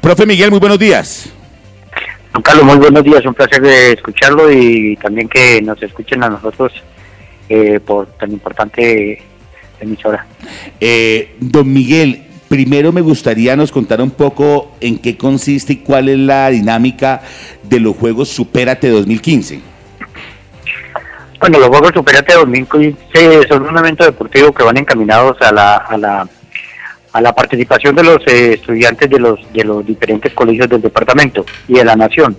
Profe Miguel, muy buenos días. Don Carlos, muy buenos días, un placer de escucharlo y también que nos escuchen a nosotros eh, por tan importante emisora. Eh, don Miguel, primero me gustaría nos contar un poco en qué consiste y cuál es la dinámica de los Juegos Supérate 2015. Bueno, los Juegos Supérate 2015 son un evento deportivo que van encaminados a la, a la, a la participación de los eh, estudiantes de los, de los diferentes colegios del departamento y de la nación.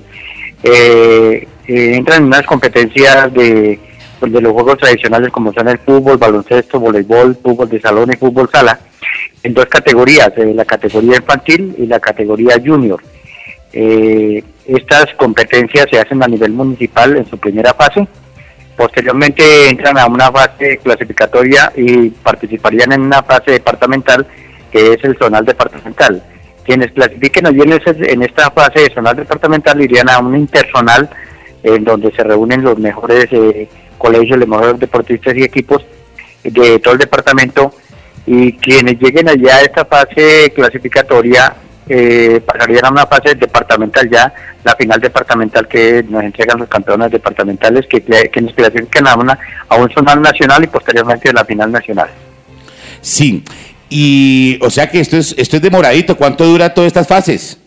Eh, entran en unas competencias de pues, de los juegos tradicionales como son el fútbol, baloncesto, voleibol, fútbol de salón y fútbol sala, en dos categorías, eh, la categoría infantil y la categoría junior. Eh, estas competencias se hacen a nivel municipal en su primera fase. Posteriormente entran a una fase clasificatoria y participarían en una fase departamental que es el zonal departamental. Quienes clasifiquen allí en, esta fase de zonal departamental irían a un interzonal en donde se reúnen los mejores eh, colegios, los mejores deportistas y equipos de todo el departamento y quienes lleguen allá a esta fase clasificatoria eh, pasarían a una fase departamental ya, la final departamental que nos entregan los campeones departamentales que, que nos clasifican a, una, a un zonal nacional y posteriormente a la final nacional. Sí, y o sea que esto es, esto es demoradito, ¿cuánto dura todas estas fases?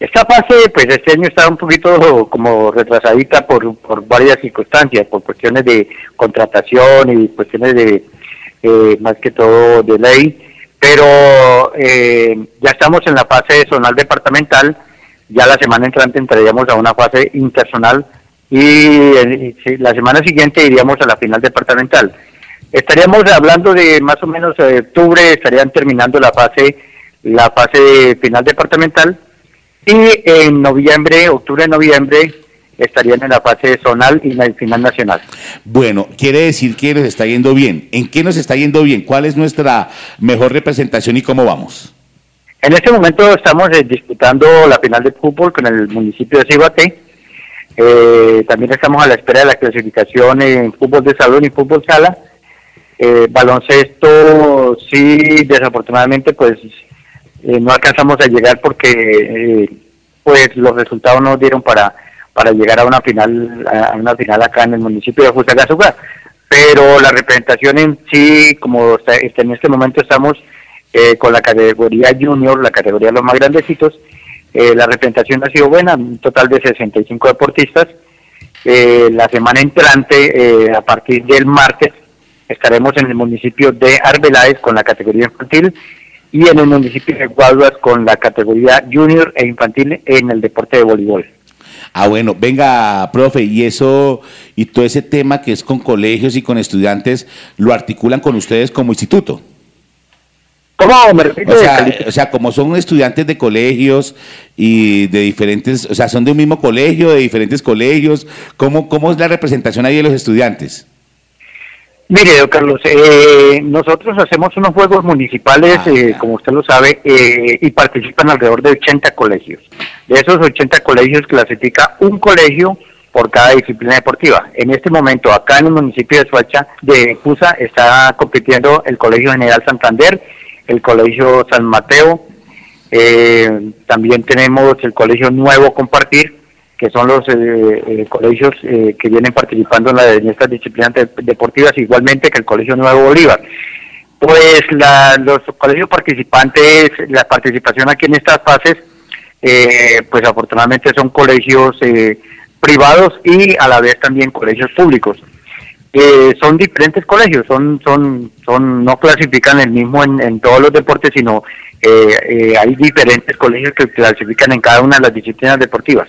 Esta fase, pues este año está un poquito como retrasadita por, por varias circunstancias, por cuestiones de contratación y cuestiones de, eh, más que todo, de ley, pero eh, ya estamos en la fase zonal departamental, ya la semana entrante entraríamos a una fase intersonal y la semana siguiente iríamos a la final departamental. Estaríamos hablando de más o menos de octubre, estarían terminando la fase, la fase final departamental y en noviembre, octubre, noviembre, estarían en la fase zonal y en la final nacional. Bueno, quiere decir que nos está yendo bien. ¿En qué nos está yendo bien? ¿Cuál es nuestra mejor representación y cómo vamos? En este momento estamos eh, disputando la final de fútbol con el municipio de Cibate. Eh, también estamos a la espera de la clasificación en fútbol de salón y fútbol sala. Eh, baloncesto, sí, desafortunadamente, pues eh, no alcanzamos a llegar porque eh, pues los resultados no dieron para para llegar a una final a una final acá en el municipio de Fusagasugá. Pero la representación en sí como está, en este momento estamos eh, con la categoría junior la categoría de los más grandecitos la representación ha sido buena un total de 65 deportistas. La semana entrante a partir del martes estaremos en el municipio de Arbeláez con la categoría infantil y en el municipio de Guaduas con la categoría junior e infantil en el deporte de voleibol. Ah, bueno, venga, profe, y eso, y todo ese tema que es con colegios y con estudiantes, ¿lo articulan con ustedes como instituto? ¿Cómo me o sea, o sea, como son estudiantes de colegios y de diferentes, o sea, son de un mismo colegio, de diferentes colegios, ¿cómo, cómo es la representación ahí de los estudiantes? Mire, don Carlos, eh, nosotros hacemos unos juegos municipales, ah, eh, como usted lo sabe, eh, y participan alrededor de 80 colegios. De esos 80 colegios clasifica un colegio por cada disciplina deportiva. En este momento, acá en el municipio de Suacha, de Cusa, está compitiendo el Colegio General Santander, el Colegio San Mateo, también tenemos el Colegio Nuevo Compartir, que son los eh, eh, colegios eh, que vienen participando en, estas disciplinas deportivas, igualmente que el Colegio Nuevo Bolívar. Pues los colegios participantes, la participación aquí en estas fases, pues afortunadamente son colegios privados y a la vez también colegios públicos. son diferentes colegios, son, son, son, no clasifican el mismo en, en todos los deportes, sino hay diferentes colegios que clasifican en cada una de las disciplinas deportivas.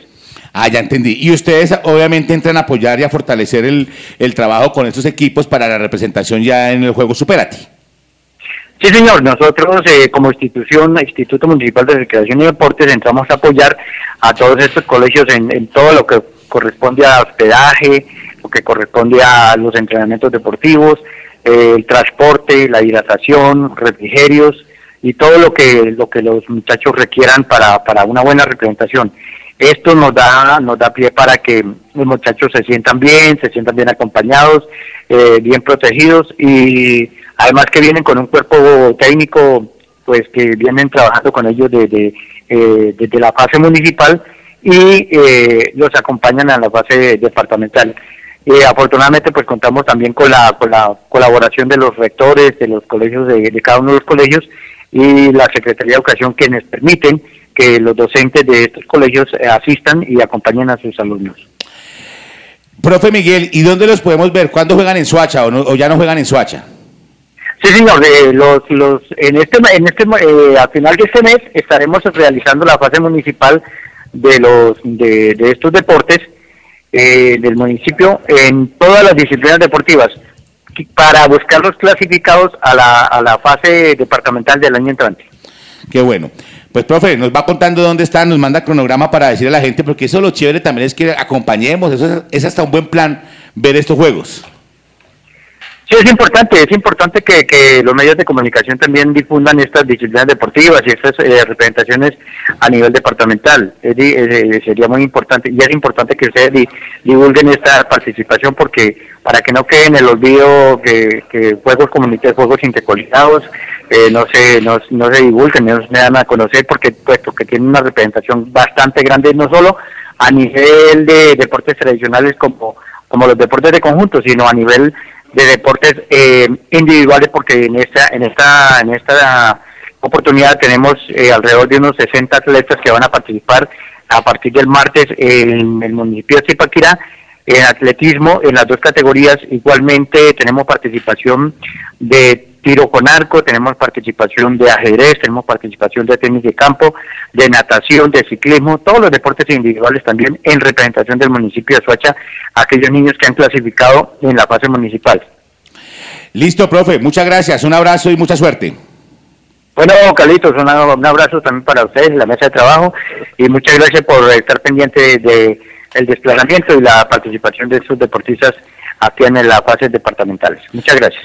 Ah, ya entendí. Y ustedes obviamente entran a apoyar y a fortalecer el, el trabajo con estos equipos para la representación ya en el juego Superati. Sí, señor. Nosotros, eh, como institución, Instituto Municipal de Recreación y Deportes, entramos a apoyar a todos estos colegios en, todo lo que corresponde a hospedaje, lo que corresponde a los entrenamientos deportivos, eh, el transporte, la hidratación, refrigerios y todo lo que lo que los muchachos requieran para, para una buena representación. Esto nos da, nos da pie para que los muchachos se sientan bien, se sientan bien acompañados, eh, bien protegidos y además que vienen con un cuerpo técnico pues que vienen trabajando con ellos de, eh, desde la fase municipal y eh, los acompañan a la fase departamental. Eh, afortunadamente, pues contamos también con la, con la colaboración de los rectores de los colegios, de, cada uno de los colegios y la Secretaría de Educación, quienes permiten que los docentes de estos colegios eh, asistan y acompañen a sus alumnos. Profe Miguel, ¿y dónde los podemos ver? ¿Cuándo juegan en Suacha o, ya no juegan en Suacha? Sí, señor. los, los, en este, en este, eh, a final de este mes estaremos realizando la fase municipal de los de, de estos deportes eh, del municipio en todas las disciplinas deportivas para buscar los clasificados a la, a la fase departamental del año entrante. Qué bueno. Pues, profe, nos va contando dónde están, nos manda cronograma para decirle a la gente, porque eso lo chévere también es que acompañemos, eso es hasta un buen plan ver estos juegos. Sí, es importante, es importante que, los medios de comunicación también difundan estas disciplinas deportivas y estas eh, representaciones a nivel departamental. Eh, sería muy importante y es importante que ustedes divulguen esta participación porque para que no quede en el olvido que, que juegos comunitarios, juegos intercolizados, eh, no se no, no se divulguen, no se dan a conocer porque puesto que tienen una representación bastante grande no solo a nivel de deportes tradicionales como como los deportes de conjunto, sino a nivel de deportes eh, individuales porque en esta en esta en esta oportunidad tenemos eh, alrededor de unos 60 atletas que van a participar a partir del martes en el municipio de Zipaquirá en atletismo en las dos categorías. Igualmente tenemos participación de tiro con arco, tenemos participación de ajedrez, tenemos participación de tenis de campo, de natación, de ciclismo, todos los deportes individuales también en representación del municipio de Soacha, aquellos niños que han clasificado en la fase municipal. Listo, profe, muchas gracias, un abrazo y mucha suerte. Bueno, Carlitos, un, abrazo también para ustedes, la mesa de trabajo, y muchas gracias por estar pendiente de, el desplazamiento y la participación de sus deportistas aquí en las fases departamentales. Muchas gracias.